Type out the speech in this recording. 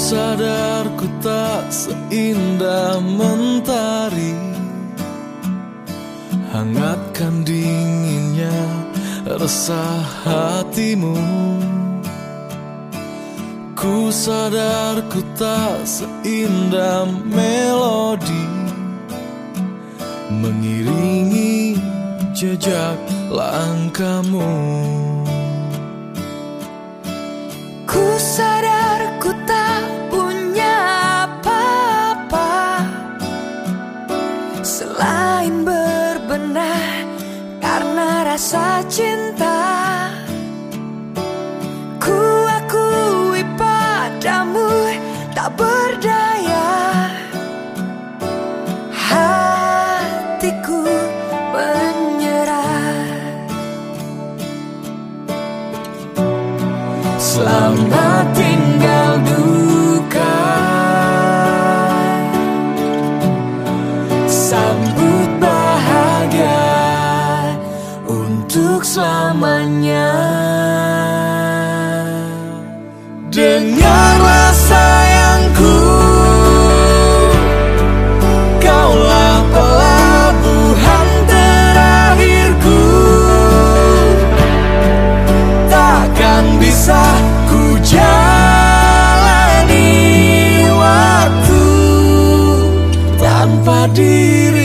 sadar ku tak seindah mentari. Hangatkan dinginnya resah hatimu. Ku sadar ku tak seindah melodi. Mengiringi jejak langkahmu. Ku sadar rasa cinta. Tak berdaya. Hatiku menyerah. Selamat tinggal duka Tanpa